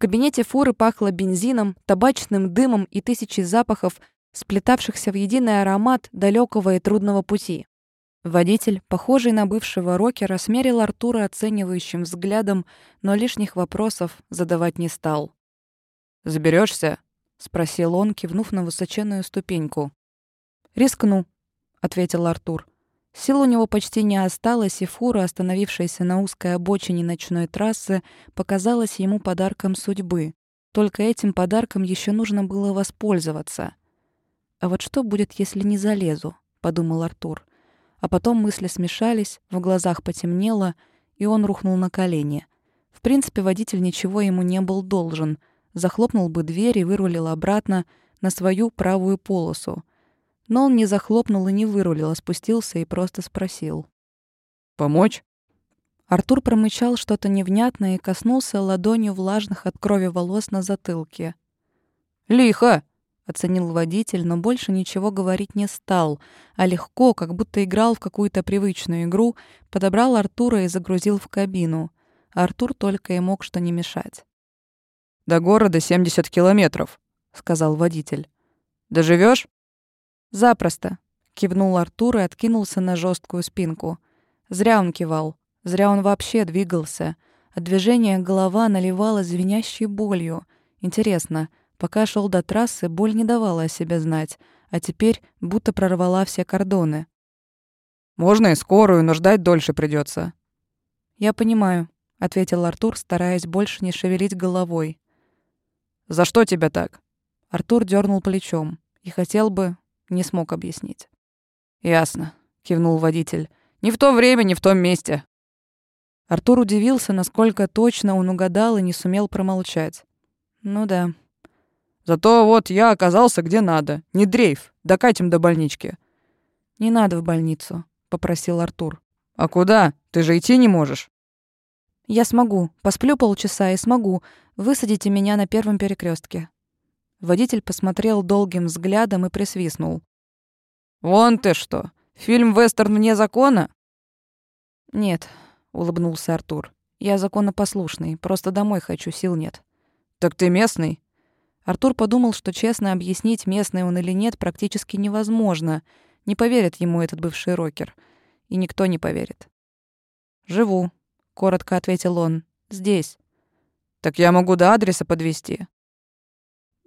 кабинете фуры пахло бензином, табачным дымом и тысячей запахов, сплетавшихся в единый аромат далекого и трудного пути. Водитель, похожий на бывшего рокера, смерил Артура оценивающим взглядом, но лишних вопросов задавать не стал. Заберешься? спросил он, кивнув на высоченную ступеньку. «Рискну», — ответил Артур. Сил у него почти не осталось, и фура, остановившаяся на узкой обочине ночной трассы, показалась ему подарком судьбы. Только этим подарком еще нужно было воспользоваться. «А вот что будет, если не залезу?» — подумал Артур. А потом мысли смешались, в глазах потемнело, и он рухнул на колени. В принципе, водитель ничего ему не был должен. Захлопнул бы дверь и вырулил обратно на свою правую полосу. Но он не захлопнул и не вырулил, а спустился и просто спросил. «Помочь?» Артур промычал что-то невнятное и коснулся ладонью влажных от крови волос на затылке. «Лихо!» оценил водитель, но больше ничего говорить не стал, а легко, как будто играл в какую-то привычную игру, подобрал Артура и загрузил в кабину. Артур только и мог что не мешать. «До города 70 километров», — сказал водитель. «Доживёшь?» «Запросто», — кивнул Артур и откинулся на жесткую спинку. Зря он кивал, зря он вообще двигался. От движения голова наливалась звенящей болью. Интересно, Пока шел до трассы, боль не давала о себе знать, а теперь будто прорвала все кордоны. «Можно и скорую, но ждать дольше придется. «Я понимаю», — ответил Артур, стараясь больше не шевелить головой. «За что тебя так?» Артур дернул плечом и хотел бы, не смог объяснить. «Ясно», — кивнул водитель. «Не в то время, не в том месте». Артур удивился, насколько точно он угадал и не сумел промолчать. «Ну да, Зато вот я оказался где надо. Не дрейф. Докатим до больнички». «Не надо в больницу», — попросил Артур. «А куда? Ты же идти не можешь». «Я смогу. Посплю полчаса и смогу. Высадите меня на первом перекрестке. Водитель посмотрел долгим взглядом и присвистнул. «Вон ты что! Фильм «Вестерн вне закона»?» «Нет», — улыбнулся Артур. «Я законопослушный. Просто домой хочу, сил нет». «Так ты местный?» Артур подумал, что честно объяснить, местный он или нет, практически невозможно. Не поверит ему этот бывший рокер. И никто не поверит. «Живу», — коротко ответил он. «Здесь». «Так я могу до адреса подвести.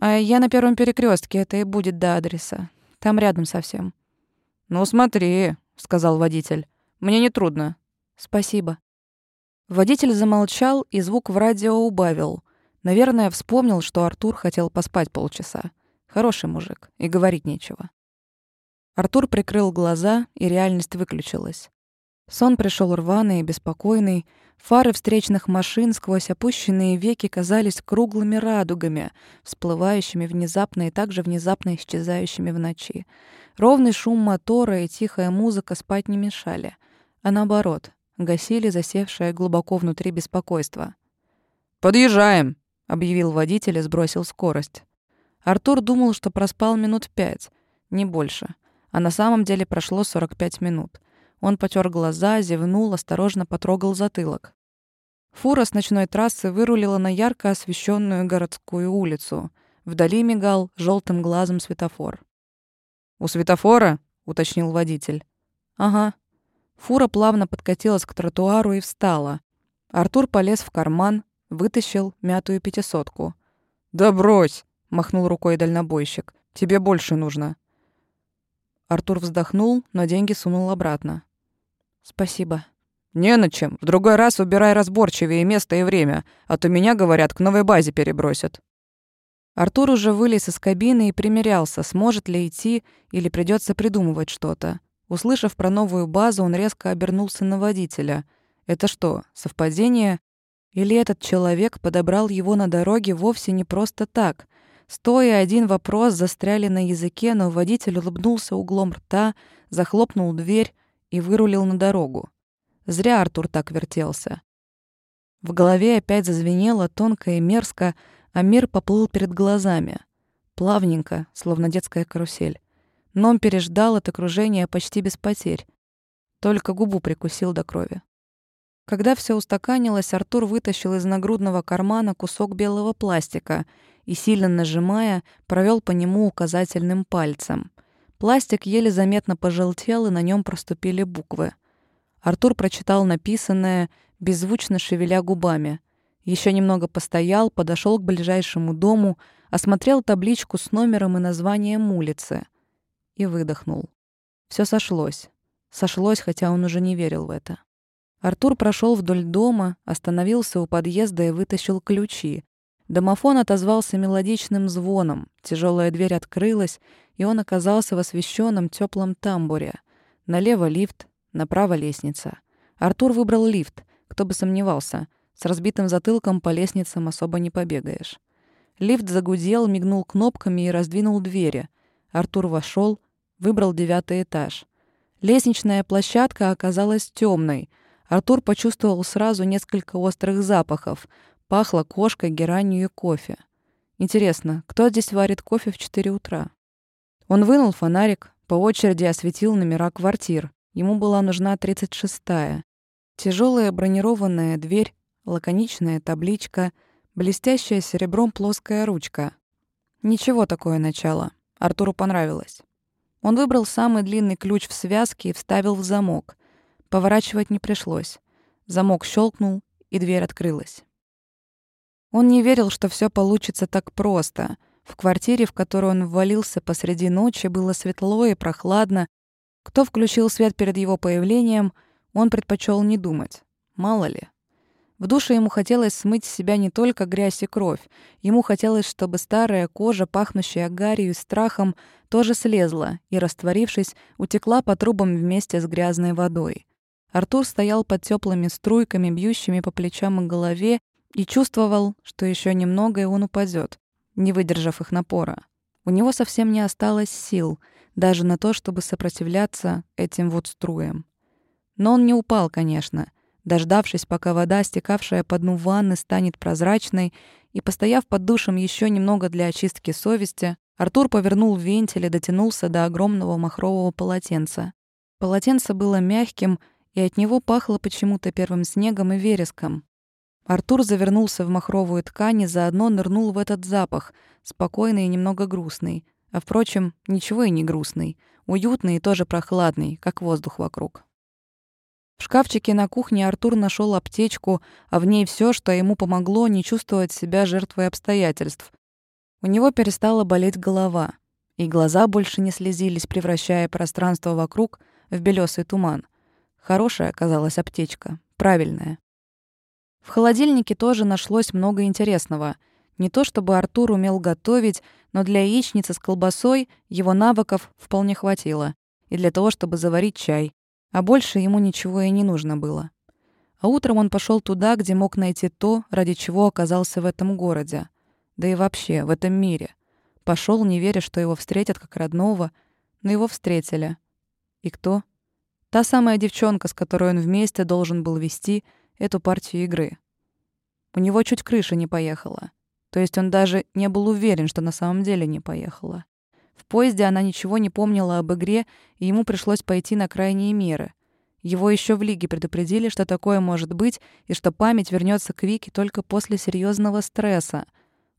«А я на первом перекрестке, это и будет до адреса. Там рядом совсем». «Ну смотри», — сказал водитель. «Мне не трудно». «Спасибо». Водитель замолчал и звук в радио убавил — Наверное, вспомнил, что Артур хотел поспать полчаса. Хороший мужик, и говорить нечего. Артур прикрыл глаза, и реальность выключилась. Сон пришел рваный и беспокойный. Фары встречных машин сквозь опущенные веки казались круглыми радугами, всплывающими внезапно и также внезапно исчезающими в ночи. Ровный шум мотора и тихая музыка спать не мешали, а наоборот, гасили засевшее глубоко внутри беспокойство. «Подъезжаем!» объявил водитель и сбросил скорость. Артур думал, что проспал минут пять, не больше. А на самом деле прошло 45 минут. Он потер глаза, зевнул, осторожно потрогал затылок. Фура с ночной трассы вырулила на ярко освещенную городскую улицу. Вдали мигал желтым глазом светофор. «У светофора?» — уточнил водитель. «Ага». Фура плавно подкатилась к тротуару и встала. Артур полез в карман, Вытащил мятую пятисотку. «Да брось!» — махнул рукой дальнобойщик. «Тебе больше нужно». Артур вздохнул, но деньги сунул обратно. «Спасибо». «Не на чем. В другой раз убирай разборчивее место и время, а то меня, говорят, к новой базе перебросят». Артур уже вылез из кабины и примерялся, сможет ли идти или придется придумывать что-то. Услышав про новую базу, он резко обернулся на водителя. Это что, совпадение? Или этот человек подобрал его на дороге вовсе не просто так? Стоя один вопрос застряли на языке, но водитель улыбнулся углом рта, захлопнул дверь и вырулил на дорогу. Зря Артур так вертелся. В голове опять зазвенело тонко и мерзко, а мир поплыл перед глазами. Плавненько, словно детская карусель. Но он переждал это кружение почти без потерь. Только губу прикусил до крови. Когда все устаканилось, Артур вытащил из нагрудного кармана кусок белого пластика и, сильно нажимая, провел по нему указательным пальцем. Пластик еле заметно пожелтел, и на нем проступили буквы. Артур прочитал написанное, беззвучно шевеля губами. Еще немного постоял, подошел к ближайшему дому, осмотрел табличку с номером и названием улицы и выдохнул. Все сошлось. Сошлось, хотя он уже не верил в это. Артур прошел вдоль дома, остановился у подъезда и вытащил ключи. Домофон отозвался мелодичным звоном. Тяжелая дверь открылась, и он оказался в освещенном теплом тамбуре. Налево лифт, направо лестница. Артур выбрал лифт. Кто бы сомневался. С разбитым затылком по лестницам особо не побегаешь. Лифт загудел, мигнул кнопками и раздвинул двери. Артур вошел, выбрал девятый этаж. Лестничная площадка оказалась темной. Артур почувствовал сразу несколько острых запахов. Пахло кошкой, геранью и кофе. Интересно, кто здесь варит кофе в 4 утра? Он вынул фонарик, по очереди осветил номера квартир. Ему была нужна 36-я. Тяжелая бронированная дверь, лаконичная табличка, блестящая серебром плоская ручка. Ничего такое начало. Артуру понравилось. Он выбрал самый длинный ключ в связке и вставил в замок. Поворачивать не пришлось. Замок щелкнул, и дверь открылась. Он не верил, что все получится так просто. В квартире, в которую он ввалился посреди ночи, было светло и прохладно. Кто включил свет перед его появлением, он предпочел не думать. Мало ли. В душе ему хотелось смыть с себя не только грязь и кровь. Ему хотелось, чтобы старая кожа, пахнущая гарью и страхом, тоже слезла и, растворившись, утекла по трубам вместе с грязной водой. Артур стоял под теплыми струйками, бьющими по плечам и голове, и чувствовал, что еще немного, и он упадет, не выдержав их напора. У него совсем не осталось сил даже на то, чтобы сопротивляться этим вот струям. Но он не упал, конечно — Дождавшись, пока вода, стекавшая по дну ванны, станет прозрачной, и постояв под душем еще немного для очистки совести, Артур повернул вентиль и дотянулся до огромного махрового полотенца. Полотенце было мягким, и от него пахло почему-то первым снегом и вереском. Артур завернулся в махровую ткань и заодно нырнул в этот запах, спокойный и немного грустный. А, впрочем, ничего и не грустный. Уютный и тоже прохладный, как воздух вокруг. В шкафчике на кухне Артур нашел аптечку, а в ней все, что ему помогло не чувствовать себя жертвой обстоятельств. У него перестала болеть голова, и глаза больше не слезились, превращая пространство вокруг в белесый туман. Хорошая оказалась аптечка, правильная. В холодильнике тоже нашлось много интересного. Не то чтобы Артур умел готовить, но для яичницы с колбасой его навыков вполне хватило. И для того, чтобы заварить чай. А больше ему ничего и не нужно было. А утром он пошел туда, где мог найти то, ради чего оказался в этом городе. Да и вообще, в этом мире. Пошел, не веря, что его встретят как родного, но его встретили. И кто? Та самая девчонка, с которой он вместе должен был вести эту партию игры. У него чуть крыша не поехала. То есть он даже не был уверен, что на самом деле не поехала. В поезде она ничего не помнила об игре, и ему пришлось пойти на крайние меры. Его еще в лиге предупредили, что такое может быть, и что память вернется к Вике только после серьезного стресса.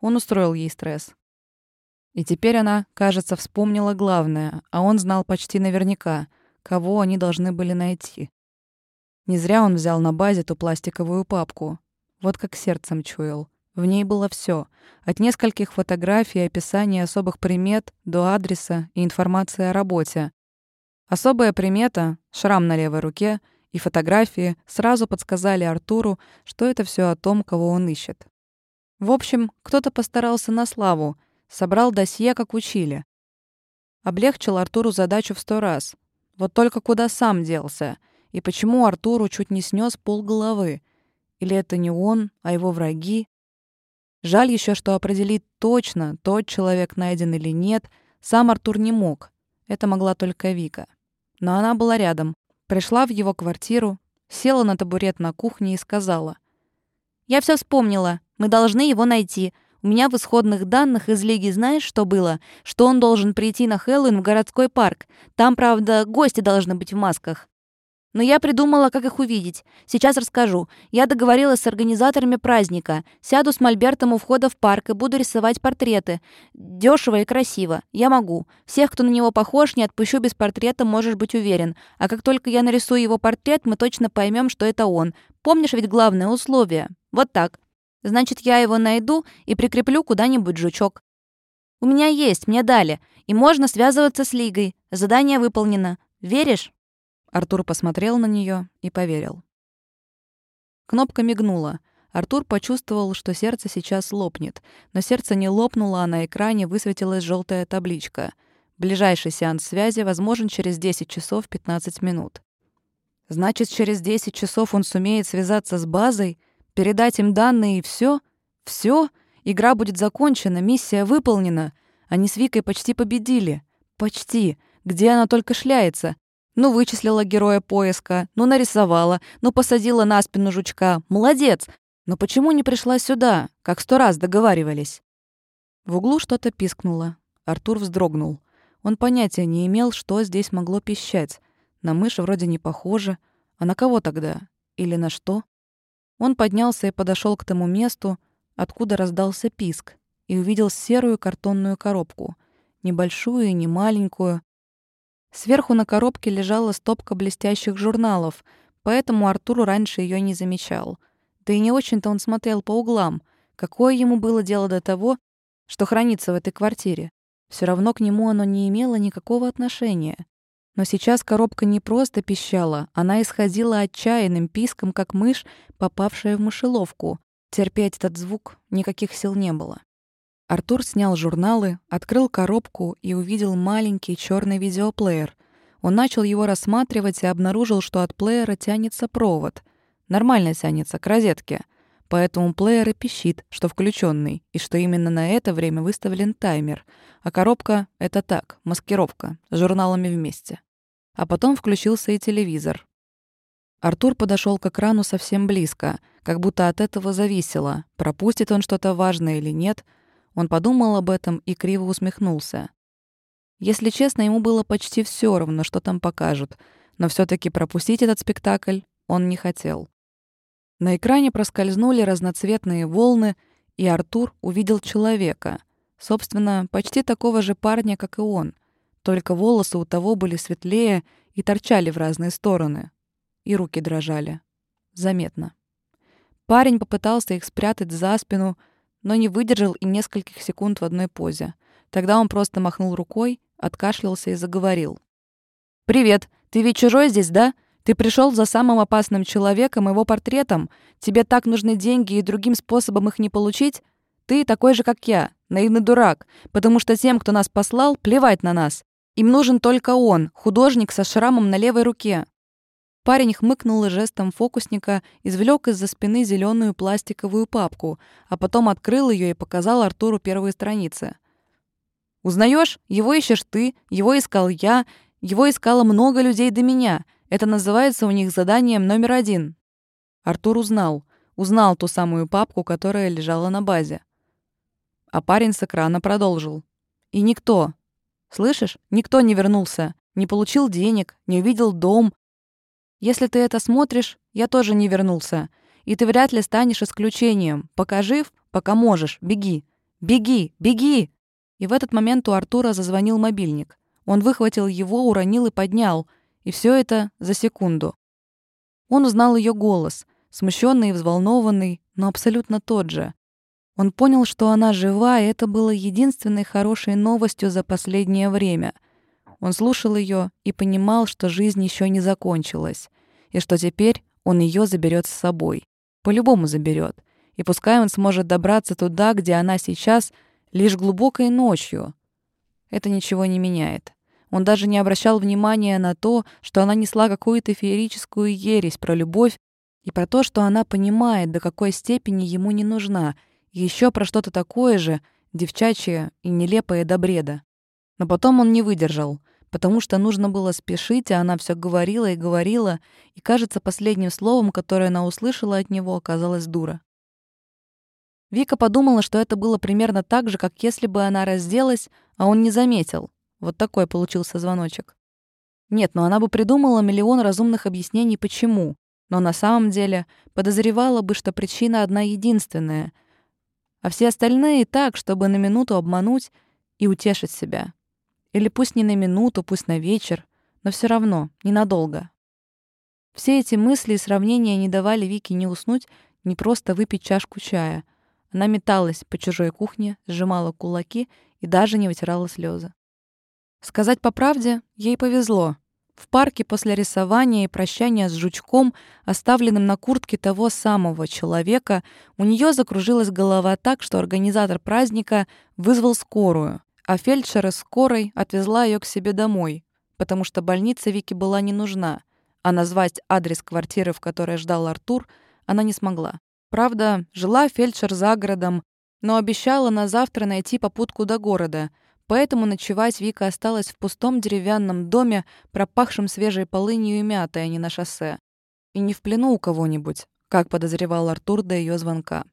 Он устроил ей стресс. И теперь она, кажется, вспомнила главное, а он знал почти наверняка, кого они должны были найти. Не зря он взял на базе ту пластиковую папку. Вот как сердцем чуял. В ней было все, от нескольких фотографий и описания особых примет до адреса и информации о работе. Особая примета, шрам на левой руке и фотографии сразу подсказали Артуру, что это все о том, кого он ищет. В общем, кто-то постарался на славу, собрал досье, как учили. Облегчил Артуру задачу в сто раз. Вот только куда сам делся? И почему Артуру чуть не снес пол головы? Или это не он, а его враги? Жаль еще, что определить точно, тот человек найден или нет, сам Артур не мог. Это могла только Вика. Но она была рядом. Пришла в его квартиру, села на табурет на кухне и сказала. «Я все вспомнила. Мы должны его найти. У меня в исходных данных из Лиги знаешь, что было? Что он должен прийти на Хэллоуин в городской парк. Там, правда, гости должны быть в масках». Но я придумала, как их увидеть. Сейчас расскажу. Я договорилась с организаторами праздника. Сяду с мольбертом у входа в парк и буду рисовать портреты. Дешево и красиво. Я могу. Всех, кто на него похож, не отпущу без портрета, можешь быть уверен. А как только я нарисую его портрет, мы точно поймем, что это он. Помнишь ведь главное условие? Вот так. Значит, я его найду и прикреплю куда-нибудь жучок. У меня есть, мне дали. И можно связываться с Лигой. Задание выполнено. Веришь?» Артур посмотрел на нее и поверил. Кнопка мигнула. Артур почувствовал, что сердце сейчас лопнет. Но сердце не лопнуло, а на экране высветилась желтая табличка. Ближайший сеанс связи возможен через 10 часов 15 минут. Значит, через 10 часов он сумеет связаться с базой, передать им данные и все, все, игра будет закончена, миссия выполнена. Они с Викой почти победили. Почти. Где она только шляется? Ну, вычислила героя поиска, ну, нарисовала, ну, посадила на спину жучка. Молодец! Но почему не пришла сюда, как сто раз договаривались? В углу что-то пискнуло. Артур вздрогнул. Он понятия не имел, что здесь могло пищать. На мышь вроде не похоже. А на кого тогда? Или на что? Он поднялся и подошел к тому месту, откуда раздался писк, и увидел серую картонную коробку. Небольшую и не маленькую, Сверху на коробке лежала стопка блестящих журналов, поэтому Артур раньше ее не замечал. Да и не очень-то он смотрел по углам. Какое ему было дело до того, что хранится в этой квартире? Все равно к нему оно не имело никакого отношения. Но сейчас коробка не просто пищала, она исходила отчаянным писком, как мышь, попавшая в мышеловку. Терпеть этот звук никаких сил не было. Артур снял журналы, открыл коробку и увидел маленький черный видеоплеер. Он начал его рассматривать и обнаружил, что от плеера тянется провод. Нормально тянется, к розетке. Поэтому плеер и пищит, что включенный, и что именно на это время выставлен таймер. А коробка — это так, маскировка, с журналами вместе. А потом включился и телевизор. Артур подошел к экрану совсем близко, как будто от этого зависело, пропустит он что-то важное или нет — он подумал об этом и криво усмехнулся. Если честно, ему было почти все равно, что там покажут, но все таки пропустить этот спектакль он не хотел. На экране проскользнули разноцветные волны, и Артур увидел человека, собственно, почти такого же парня, как и он, только волосы у того были светлее и торчали в разные стороны, и руки дрожали. Заметно. Парень попытался их спрятать за спину, но не выдержал и нескольких секунд в одной позе. Тогда он просто махнул рукой, откашлялся и заговорил. «Привет! Ты ведь чужой здесь, да? Ты пришел за самым опасным человеком, его портретом. Тебе так нужны деньги, и другим способом их не получить? Ты такой же, как я, наивный дурак, потому что тем, кто нас послал, плевать на нас. Им нужен только он, художник со шрамом на левой руке. Парень хмыкнул и жестом фокусника извлек из-за спины зеленую пластиковую папку, а потом открыл ее и показал Артуру первые страницы. Узнаешь? Его ищешь ты, его искал я, его искало много людей до меня. Это называется у них заданием номер один. Артур узнал. Узнал ту самую папку, которая лежала на базе. А парень с экрана продолжил. И никто, слышишь, никто не вернулся, не получил денег, не увидел дом, если ты это смотришь, я тоже не вернулся. И ты вряд ли станешь исключением. Пока жив, пока можешь, беги. Беги, беги!» И в этот момент у Артура зазвонил мобильник. Он выхватил его, уронил и поднял. И все это за секунду. Он узнал ее голос, смущенный и взволнованный, но абсолютно тот же. Он понял, что она жива, и это было единственной хорошей новостью за последнее время — он слушал ее и понимал, что жизнь еще не закончилась, и что теперь он ее заберет с собой. По-любому заберет. И пускай он сможет добраться туда, где она сейчас, лишь глубокой ночью. Это ничего не меняет. Он даже не обращал внимания на то, что она несла какую-то феерическую ересь про любовь и про то, что она понимает, до какой степени ему не нужна, и еще про что-то такое же, девчачье и нелепое до бреда. Но потом он не выдержал — потому что нужно было спешить, а она все говорила и говорила, и, кажется, последним словом, которое она услышала от него, оказалась дура. Вика подумала, что это было примерно так же, как если бы она разделась, а он не заметил. Вот такой получился звоночек. Нет, но она бы придумала миллион разумных объяснений, почему. Но на самом деле подозревала бы, что причина одна единственная. А все остальные так, чтобы на минуту обмануть и утешить себя. Или пусть не на минуту, пусть на вечер, но все равно, ненадолго. Все эти мысли и сравнения не давали Вике ни уснуть, ни просто выпить чашку чая. Она металась по чужой кухне, сжимала кулаки и даже не вытирала слезы. Сказать по правде, ей повезло. В парке после рисования и прощания с жучком, оставленным на куртке того самого человека, у нее закружилась голова так, что организатор праздника вызвал скорую, а фельдшер из скорой отвезла ее к себе домой, потому что больница Вике была не нужна, а назвать адрес квартиры, в которой ждал Артур, она не смогла. Правда, жила фельдшер за городом, но обещала на завтра найти попутку до города, поэтому ночевать Вика осталась в пустом деревянном доме, пропахшем свежей полынью и мятой, а не на шоссе. И не в плену у кого-нибудь, как подозревал Артур до ее звонка.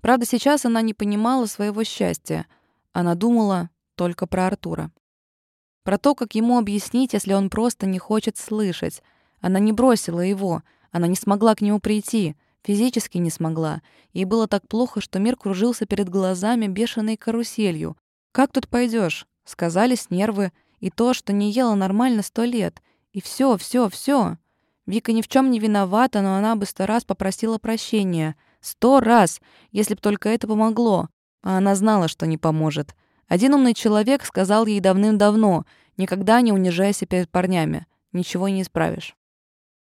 Правда, сейчас она не понимала своего счастья. Она думала только про Артура. Про то, как ему объяснить, если он просто не хочет слышать. Она не бросила его, она не смогла к нему прийти, физически не смогла. Ей было так плохо, что мир кружился перед глазами бешеной каруселью. Как тут пойдешь? Сказались нервы и то, что не ела нормально сто лет. И все, все, все. Вика ни в чем не виновата, но она бы сто раз попросила прощения. Сто раз, если б только это помогло. А она знала, что не поможет. Один умный человек сказал ей давным-давно «Никогда не унижайся перед парнями, ничего не исправишь».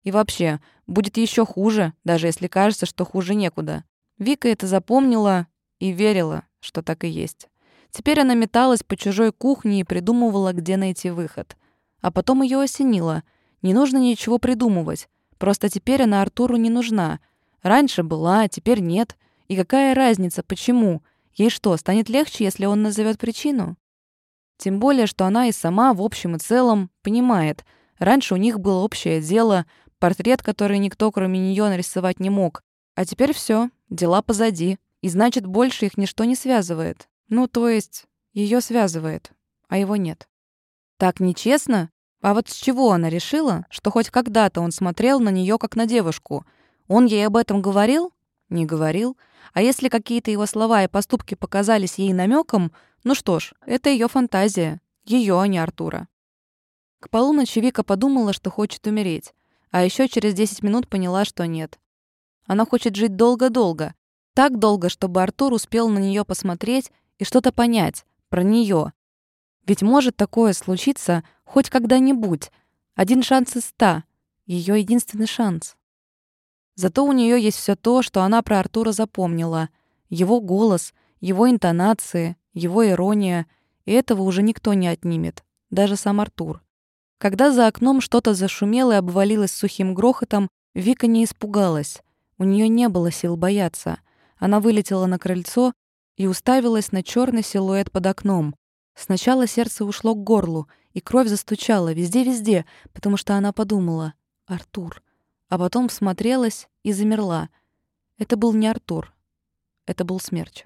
И вообще, будет еще хуже, даже если кажется, что хуже некуда. Вика это запомнила и верила, что так и есть. Теперь она металась по чужой кухне и придумывала, где найти выход. А потом ее осенило. Не нужно ничего придумывать. Просто теперь она Артуру не нужна. Раньше была, а теперь нет. И какая разница, почему? Ей что, станет легче, если он назовет причину? Тем более, что она и сама, в общем и целом, понимает. Раньше у них было общее дело, портрет, который никто, кроме нее, нарисовать не мог. А теперь все, дела позади. И значит, больше их ничто не связывает. Ну, то есть, ее связывает, а его нет. Так нечестно? А вот с чего она решила, что хоть когда-то он смотрел на нее как на девушку? Он ей об этом говорил? Не говорил. А если какие-то его слова и поступки показались ей намеком, ну что ж, это ее фантазия. Ее, а не Артура. К полуночи Вика подумала, что хочет умереть. А еще через 10 минут поняла, что нет. Она хочет жить долго-долго. Так долго, чтобы Артур успел на нее посмотреть и что-то понять про нее. Ведь может такое случиться хоть когда-нибудь. Один шанс из ста. Ее единственный шанс. Зато у нее есть все то, что она про Артура запомнила. Его голос, его интонации, его ирония. И этого уже никто не отнимет. Даже сам Артур. Когда за окном что-то зашумело и обвалилось сухим грохотом, Вика не испугалась. У нее не было сил бояться. Она вылетела на крыльцо и уставилась на черный силуэт под окном. Сначала сердце ушло к горлу, и кровь застучала везде-везде, потому что она подумала «Артур» а потом всмотрелась и замерла. Это был не Артур. Это был смерч.